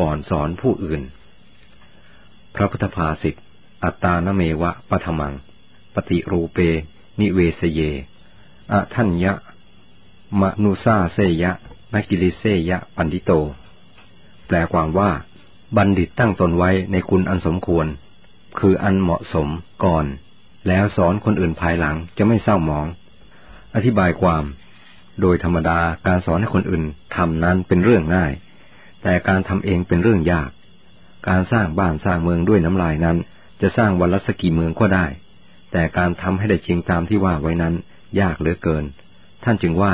ก่อนสอนผู้อื่น พระพุทธภาษิตอัตตานเมวะปะธมัง ปฏิรูเป นิเวสเย อะทัญญะ มนุซาเสยะนักิลิเสยะปันติโต แปลความว่า บัณฑิตตั้งตนไว้ในคุณอันสมควร คืออันเหมาะสมก่อน แล้วสอนคนอื่นภายหลังจะไม่เศร้าหมอง อธิบายความ โดยธรรมดาการสอนให้คนอื่นทำนั้นเป็นเรื่องง่าย แต่การทำเองเป็นเรื่องยาก การสร้างบ้านสร้างเมืองด้วยน้ำลายนั้น จะสร้างวันละสกี่เมืองก็ได้ แต่การทำให้ได้จริงตามที่ว่าไว้นั้น ยากเหลือเกิน ท่านจึงว่า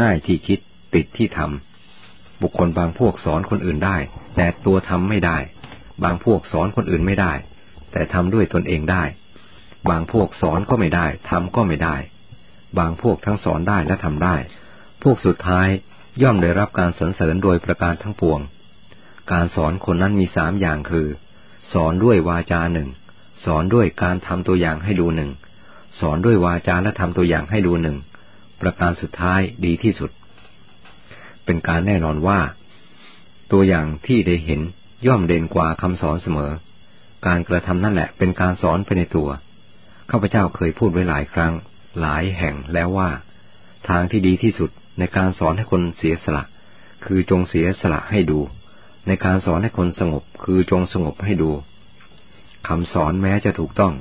ง่ายที่คิดติดที่ทำบุคคลบางพวกสอนคนอื่นได้ แต่ตัวทำไม่ได้ บางพวกสอนคนอื่นไม่ได้ แต่ทำด้วยตนเองได้ บางพวกสอนก็ไม่ได้ทำก็ไม่ได้ บางพวกทั้งสอนได้และทำได้ พวกสุดท้าย ย่อมได้รับการสรรเสริญโดยประการทั้งปวง การสอนคนนั้นมีสามอย่างคือ สอนด้วยวาจาหนึ่ง สอนด้วยการทำตัวอย่างให้ดูหนึ่ง สอนด้วยวาจาและทำตัวอย่างให้ดูหนึ่ง ประการสุดท้ายดีที่สุด เป็นการแน่นอนว่า ตัวอย่างที่ได้เห็นย่อมเด่นกว่าคำสอนเสมอ การกระทำนั่นแหละเป็นการสอนไปในตัว ข้าพเจ้าเคยพูดไว้หลายครั้ง หลายแห่งแล้วว่า ทางที่ดีที่สุด ในการสอนให้คนเสียสละ คือจงเสียสละให้ดู ในการสอนให้คนสงบ คือจงสงบให้ดูคำสอนแม้จะถูกต้อง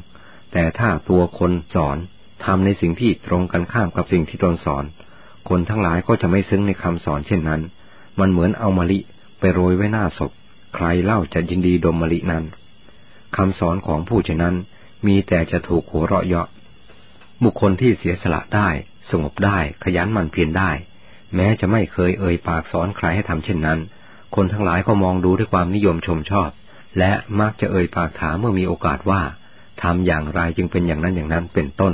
แต่ถ้าตัวคนสอนทำในสิ่งที่ตรงกันข้ามกับสิ่งที่ตนสอน คนทั้งหลายก็จะไม่ซึ้งในคำสอนเช่นนั้น มันเหมือนเอามะลิไปโรยไว้หน้าศพ ใครเล่าจะยินดีดมมะลินั้นคำสอนของผู้เช่นนั้น มีแต่จะถูกหัวเราะเยาะบุคคลที่เสียสละได้ สงบได้ขยันมันเพียรได้ แม้จะไม่เคยเอ่ยปากสอนใครให้ทำเช่นนั้น คนทั้งหลายก็มองดูด้วยความนิยมชมชอบ และมักจะเอ่ยปากถามเมื่อมีโอกาสว่าทำอย่างไรจึงเป็นอย่างนั้นอย่างนั้นเป็นต้น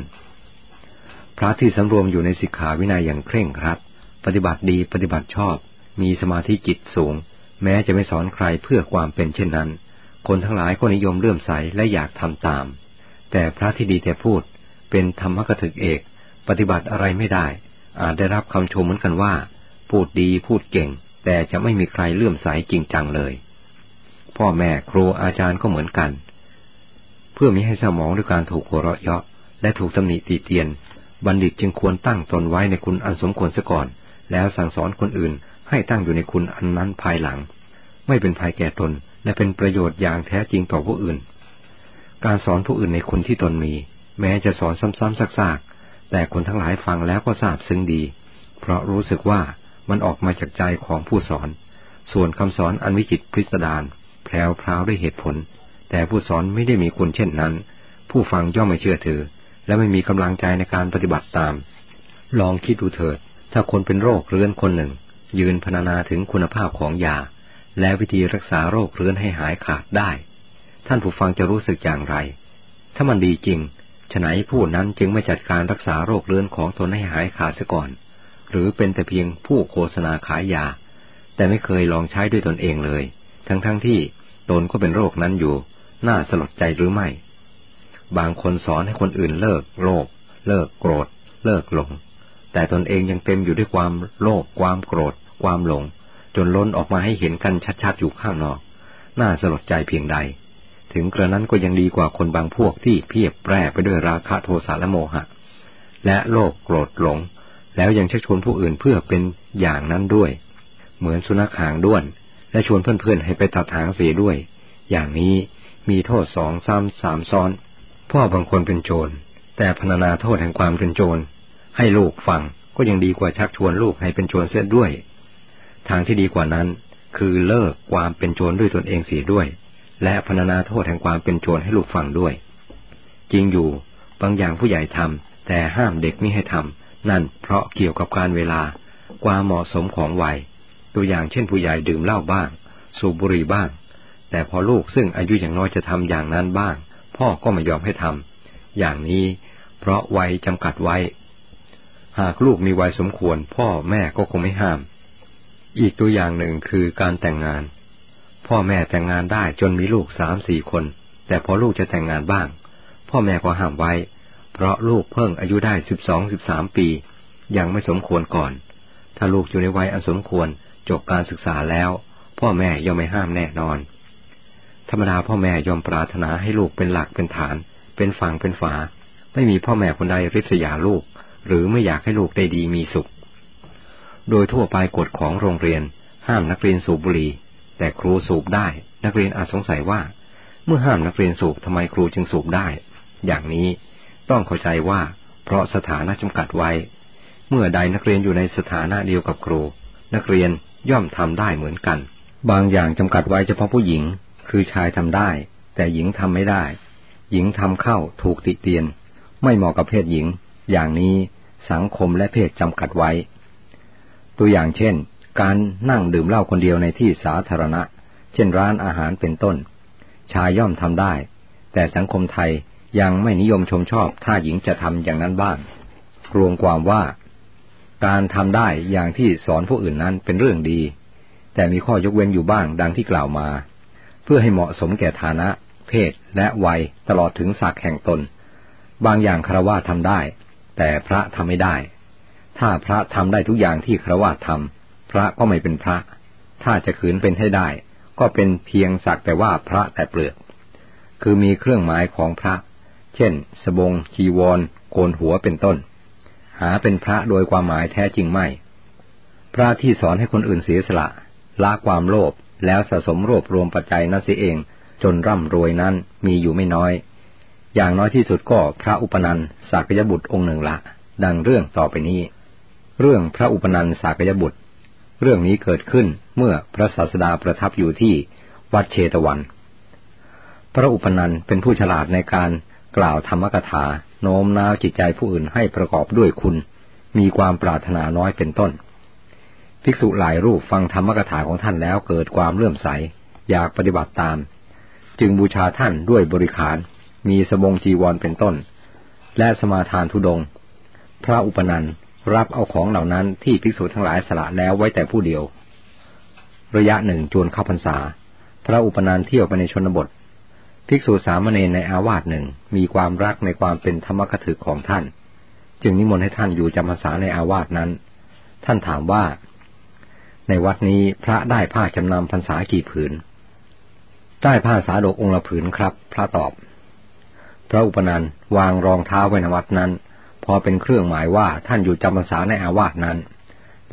พระที่สำรวมอยู่ในสิกขาวินัยอย่างเคร่งครัด ปฏิบัติดีปฏิบัติชอบ มีสมาธิจิตสูง แม้จะไม่สอนใครเพื่อความเป็นเช่นนั้น คนทั้งหลายก็นิยมเลื่อมใสและอยากทำตาม แต่พระที่ดีแต่พูดเป็นธรรมกถึกเอก ปฏิบัติอะไรไม่ได้ อาจได้รับคำชมเหมือนกันว่า พูดดีพูดเก่ง แต่จะไม่มีใครเลื่อมใสจริงจังเลย พ่อแม่ครูอาจารย์ก็เหมือนกัน เพื่อมิให้สมองด้วยการถูกหัวเราะเยาะและถูกตำหนิตีเตียน บัณฑิตจึงควรตั้งตนไว้ในคุณอันสมควรเสียก่อน แล้วสั่งสอนคนอื่นให้ตั้งอยู่ในคุณอันนั้นภายหลัง ไม่เป็นภัยแก่ตนและเป็นประโยชน์อย่างแท้จริงต่อผู้อื่น การสอนผู้อื่นในคุณที่ตนมี แม้จะสอนซ้ำๆซากๆ แต่คนทั้งหลายฟังแล้วก็ทราบซึ้งดี เพราะรู้สึกว่ามันออกมาจากใจของผู้สอน ส่วนคำสอนอันวิจิตพิสดารแพรวพราวด้วยเหตุผล แต่ผู้สอนไม่ได้มีคุณเช่นนั้น ผู้ฟังย่อมไม่เชื่อถือ และไม่มีกำลังใจในการปฏิบัติตาม ลองคิดดูเถิด ถ้าคนเป็นโรคเรื้อนคนหนึ่ง ยืนพรรณนาถึงคุณภาพของยา และวิธีรักษาโรคเรื้อนให้หายขาดได้ ท่านผู้ฟังจะรู้สึกอย่างไร ถ้ามันดีจริง ฉนัยผู้นั้นจึงไม่จัดการรักษาโรคเรื้อนของตนให้หายขาดเสียก่อน หรือเป็นแต่เพียงผู้โฆษณาขายยา แต่ไม่เคยลองใช้ด้วยตนเองเลย ทั้งๆทที่ตนก็เป็นโรคนั้นอยู่ น่าสลดใจหรือไม่ บางคนสอนให้คนอื่นเลิกโลภเลิกโกรธ เลิกหลง แต่ตนเองยังเต็มอยู่ด้วยความโลภความโกรธ ความหลง จนล้นออกมาให้เห็นกันชัดๆอยู่ข้างนอก น่าสลดใจเพียงใด ถึงกระนั้นก็ยังดีกว่าคนบางพวกที่เพียบแปร่ไปด้วยราคะโทสะและโมหะ และโลภโกรธหลง แล้วยังชักชวนผู้อื่นเพื่อเป็นอย่างนั้นด้วย เหมือนสุนัขหางด้วน และชวนเพื่อนๆให้ไปตัดหางเสียด้วย อย่างนี้มีโทษสองซ้ำสามซ้อน พ่อบางคนเป็นโจร แต่พรรณนาโทษแห่งความเป็นโจร ให้ลูกฟังก็ยังดีกว่าชักชวนลูกให้เป็นโจรเสียด้วย ทางที่ดีกว่านั้น คือเลิกความเป็นโจรด้วยตนเองเสียด้วย และพรรณนาโทษแห่งความเป็นโจรให้ลูกฟังด้วย จริงอยู่ บางอย่างผู้ใหญ่ทำแต่ห้ามเด็กไม่ให้ทำนั่นเพราะเกี่ยวกับการเวลา ความเหมาะสมของวัย ตัวอย่างเช่นผู้ใหญ่ดื่มเหล้าบ้าง สูบบุหรี่บ้าง แต่พอลูกซึ่งอายุอย่างน้อยจะทำอย่างนั้นบ้าง พ่อก็ไม่ยอมให้ทำอย่างนี้เพราะวัยจำกัดไว้ หากลูกมีวัยสมควร พ่อแม่ก็คงไม่ห้าม อีกตัวอย่างหนึ่งคือการแต่งงาน พ่อแม่แต่งงานได้จนมีลูกสามสี่คน แต่พอลูกจะแต่งงานบ้าง พ่อแม่ก็ห้ามไว้ เพราะลูกเพิ่งอายุได้สิบสองสิบสามปี ยังไม่สมควรก่อน ถ้าลูกอยู่ในวัยอันสมควรจบการศึกษาแล้ว พ่อแม่ย่อมไม่ห้ามแน่นอน ธรรมดาพ่อแม่ยอมปรารถนาให้ลูกเป็นหลักเป็นฐาน เป็นฝั่งเป็นฝา ไม่มีพ่อแม่คนใดริษยาลูก หรือไม่อยากให้ลูกได้ดีมีสุข โดยทั่วไปกฎของโรงเรียน ห้ามนักเรียนสูบบุหรี่ แต่ครูสูบได้ นักเรียนอาจสงสัยว่า เมื่อห้ามนักเรียนสูบทำไมครูจึงสูบได้ อย่างนี้ต้องเข้าใจว่า เพราะสถานะจำกัดไว้ เมื่อใดนักเรียนอยู่ในสถานะเดียวกับครู นักเรียนย่อมทำได้เหมือนกัน บางอย่างจำกัดไว้เฉพาะผู้หญิง คือชายทำได้ แต่หญิงทำไม่ได้ หญิงทำเข้าถูกติเตียน ไม่เหมาะกับเพศหญิง อย่างนี้สังคมและเพศจำกัดไว้ ตัวอย่างเช่น การนั่งดื่มเหล้าคนเดียวในที่สาธารณะ เช่นร้านอาหารเป็นต้น ชายย่อมทำได้ แต่สังคมไทยยังไม่นิยมชมชอบถ้าหญิงจะทำอย่างนั้นบ้าง รวมความว่า การทำได้อย่างที่สอนผู้อื่นนั้นเป็นเรื่องดี แต่มีข้อยกเว้นอยู่บ้างดังที่กล่าวมา เพื่อให้เหมาะสมแก่ฐานะ เพศและวัยตลอดถึงศักดิ์แห่งตน บางอย่างคารวะทำได้ แต่พระทำไม่ได้ ถ้าพระทำได้ทุกอย่างที่คารวะทำ พระก็ไม่เป็นพระ ถ้าจะขืนเป็นให้ได้ ก็เป็นเพียงสักแต่ว่าพระแต่เปลือก คือมีเครื่องหมายของพระ เช่น สบง จีวร โกนหัวเป็นต้น หาเป็นพระโดยความหมายแท้จริงไม่ พระที่สอนให้คนอื่นเสียสละละความโลภแล้วสะสมรวบรวมปัจจัยนั่นเสียเอง จนร่ำรวยนั้นมีอยู่ไม่น้อย อย่างน้อยที่สุดก็พระอุปนันสากยบุตรองค์หนึ่งละ ดังเรื่องต่อไปนี้ เรื่องพระอุปนันสากยบุตร เรื่องนี้เกิดขึ้นเมื่อพระศาสดาประทับอยู่ที่วัดเชตวัน พระอุปนันเป็นผู้ฉลาดในการกล่าวธรรมกถาโน้มน้าวจิตใจผู้อื่นให้ประกอบด้วยคุณ มีความปรารถนาน้อยเป็นต้น ภิกษุหลายรูปฟังธรรมกถาของท่านแล้วเกิดความเลื่อมใส อยากปฏิบัติตาม จึงบูชาท่านด้วยบริขาร มีสบงจีวรเป็นต้น และสมาทานทุดง พระอุปนัน รับเอาของเหล่านั้นที่ภิกษุทั้งหลายสละแล้วไว้แต่ผู้เดียว ระยะหนึ่งจวนเข้าพรรษา พระอุปนันเที่ยวไปในชนบท ภิกษุสามเณรในอาวาสหนึ่งมีความรักในความเป็นธรรมกถึกของท่าน จึงนิมนต์ให้ท่านอยู่จำพรรษาในอาวาสนั้น ท่านถามว่า ในวัดนี้พระได้ผ้าจำนำพรรษากี่ผืน ได้ผ้าสาดกองค์ละผืนครับ พระตอบ พระอุปนันวางรองเท้าไว้ในวัดนั้น พอเป็นเครื่องหมายว่าท่านอยู่จำพรรษาในอาวาสนั้น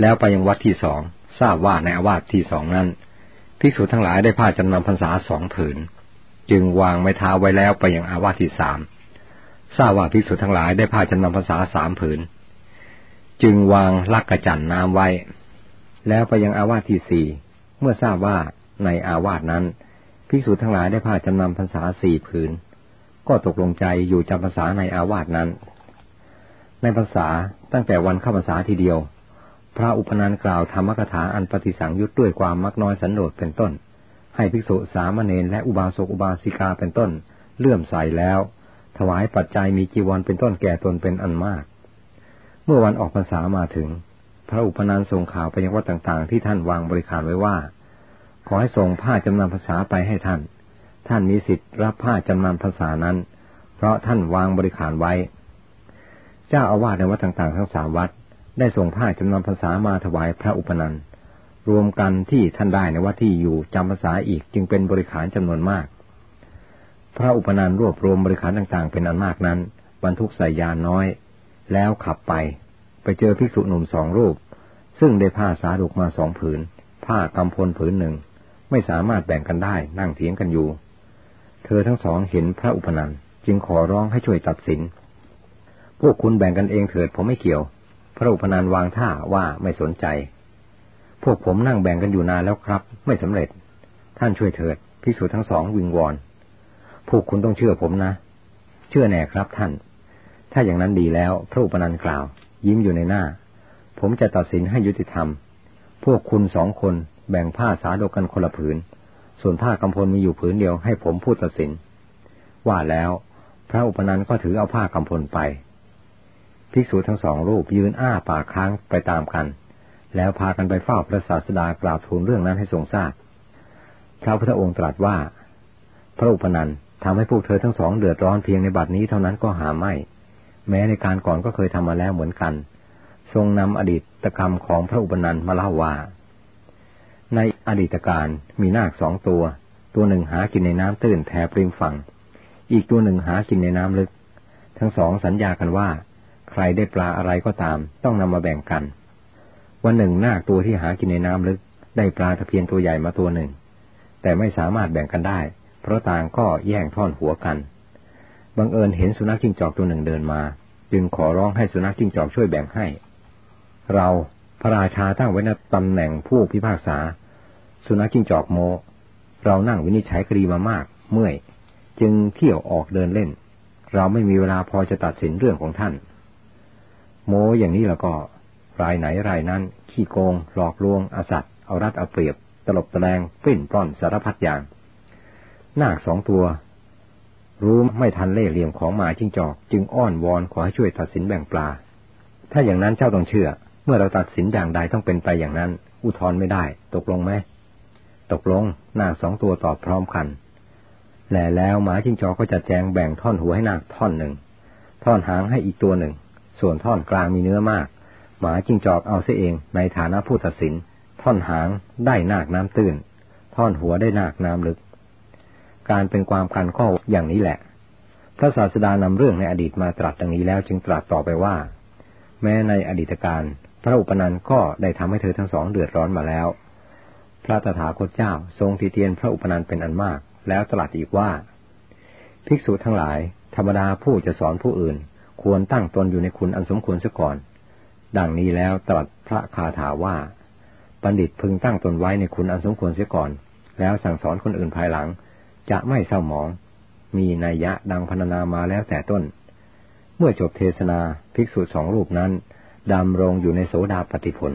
แล้วไปยังวัดที่สองทราบว่าในอาวาสที่สองนั้นภิกษุทั้งหลายได้ผ้าจำนำพรรษาสองผืน จึงวางไม้เท้าไว้แล้วไปยังอาวาสที่สามทราบว่าภิกษุทั้งหลายได้ผ้าจำนำภาษาสามผืน จึงวางลักกระจันน้ำไว้ แล้วไปยังอาวาสที่สี่เมื่อทราบว่าในอาวาสนั้นภิกษุทั้งหลายได้ผ้าจำนำภาษาสี่ผืน ก็ตกลงใจอยู่จำภาษาในอาวาสนั้น ในภาษาตั้งแต่วันเข้าภาษาทีเดียว พระอุปนันกล่าวธรรมกถาอันปฏิสังยุตด้วยความมักน้อยสันโดษเป็นต้น ให้ภิกษุสามเณรและอุบาสกอุบาสิกาเป็นต้น เลื่อมใสแล้ว ถวายปัจจัยมีจีวรเป็นต้นแก่ตนเป็นอันมาก เมื่อวันออกพรรษามาถึง พระอุปนันส่งข่าวไปยังวัดต่างๆ ที่ท่านวางบริการไว้ว่า ขอให้ส่งผ้าจำนำภาษาไปให้ท่าน ท่านมีสิทธิ์รับผ้าจำนำภาษานั้น เพราะท่านวางบริการไว้ เจ้าอาวาสในวัดต่างๆ ทั้งสามวัด ได้ส่งผ้าจำนำภาษามาถวายพระอุปนันรวมกันที่ท่านได้ในวัดที่อยู่จำภาษาอีกจึงเป็นบริขารจำนวนมาก พระอุปนันรวบรวมบริขารต่างๆ เป็นอันมากนั้น บรรทุกใส่ยานน้อย แล้วขับไป ไปเจอภิกษุหนุ่มสองรูป ซึ่งได้ผ้าสาดุกมาสองผืน ผ้ากำพลผืนหนึ่ง ไม่สามารถแบ่งกันได้นั่งเถียงกันอยู่ เธอทั้งสองเห็นพระอุปนันจึงขอร้องให้ช่วยตัดสิน พวกคุณแบ่งกันเองเถิดผมไม่เกี่ยว พระอุปนันวางท่าว่าไม่สนใจ พวกผมนั่งแบ่งกันอยู่นานแล้วครับ ไม่สำเร็จ ท่านช่วยเถิดพิสูจน์ทั้งสองวิงวอน พวกคุณต้องเชื่อผมนะ เชื่อแน่ครับท่าน ถ้าอย่างนั้นดีแล้ว พระอุปนันกล่าว ยิ้มอยู่ในหน้า ผมจะตัดสินให้ยุติธรรม พวกคุณสองคนแบ่งผ้าสาดกันคนละผืน ส่วนผ้ากำพลมีอยู่ผืนเดียวให้ผมพูดตัดสิน ว่าแล้ว พระอุปนันก็ถือเอาผ้ากำพลไป ภิกษุทั้งสองรูปยืนอ้าปากค้างไปตามกัน แล้วพากันไปเฝ้าพระศาสดากราบทูลเรื่องนั้นให้ทรงทราบ พระพุทธองค์ตรัสว่า พระอุปนันทำให้พวกเธอทั้งสองเดือดร้อนเพียงในบัดนี้เท่านั้นก็หาไม่ แม้ในการก่อนก็เคยทำมาแล้วเหมือนกัน ทรงนำอดีตกรรมของพระอุปนันมาเล่าว่า ในอดีตการมีนาคสองตัว ตัวหนึ่งหากินในน้ำตื้นแถบริมฝั่ง อีกตัวหนึ่งหากินในน้ำลึก ทั้งสองสัญญากันว่า ใครได้ปลาอะไรก็ตาม ต้องนำมาแบ่งกัน วันหนึ่งนาคตัวที่หากินในน้ำลึก ได้ปลาตะเพียนตัวใหญ่มาตัวหนึ่ง แต่ไม่สามารถแบ่งกันได้ เพราะต่างก็แย่งท่อนหัวกัน บังเอิญเห็นสุนัขจิ้งจอกตัวหนึ่งเดินมา จึงขอร้องให้สุนัขจิ้งจอกช่วยแบ่งให้ เราพระราชาตั้งไว้ในตำแหน่งผู้พิพากษา สุนัขจิ้งจอกโม เรานั่งวินิจฉัยคดีมามาก เมื่อย จึงเที่ยวออกเดินเล่น เราไม่มีเวลาพอจะตัดสินเรื่องของท่าน โมอย่างนี้แล้วก็ รายไหนรายนั้น ขี้โกง หลอกลวงอสัตว์เอารัดเอาเปรียบ ตลบตะแลงปิ้นปล้อนสารพัดอย่าง นาคสองตัว รู้ไม่ทันเล่เหลี่ยมของหมาจิ้งจอก จึงอ้อนวอนขอให้ช่วยตัดสินแบ่งปลา ถ้าอย่างนั้นเจ้าต้องเชื่อ เมื่อเราตัดสินอย่างใดต้องเป็นไปอย่างนั้น อุทธรไม่ได้ ตกลงไหมตกลงนาคสองตัวตอบพร้อมกันแหล่แล้วหมาจิ้งจอกก็จะแจงแบ่งท่อนหัวให้นาคท่อนหนึ่ง ท่อนหางให้อีกตัวหนึ่ง ส่วนท่อนกลางมีเนื้อมาก หมาจิงจอกเอาเสียเองในฐานะผู้ตัดสิน ท่อนหางได้นาคน้ำตื้น ท่อนหัวได้นาคน้ำลึก การเป็นความกันข้ออย่างนี้แหละ พระศาสดานำเรื่องในอดีตมาตรัสดังนี้แล้วจึงตรัสต่อไปว่า แม้ในอดีตการ พระอุปนันก็ได้ทำให้เธอทั้งสองเดือดร้อนมาแล้ว พระตถาคตเจ้าทรงทีเตียนพระอุปนันเป็นอันมาก แล้วตรัสอีกว่า ภิกษุทั้งหลาย ธรรมดาผู้จะสอนผู้อื่น ควรตั้งตนอยู่ในคุณอันสมควรเสียก่อน ดังนี้แล้วตรัสพระคาถาว่า บัณฑิตพึงตั้งตนไว้ในคุณอันสมควรเสียก่อน แล้วสั่งสอนคนอื่นภายหลัง จะไม่เศร้าหมอง มีนัยยะดังพรรณนามาแล้วแต่ต้น เมื่อจบเทศนาภิกษุสองรูปนั้นดำรงอยู่ในโสดาปฏิผล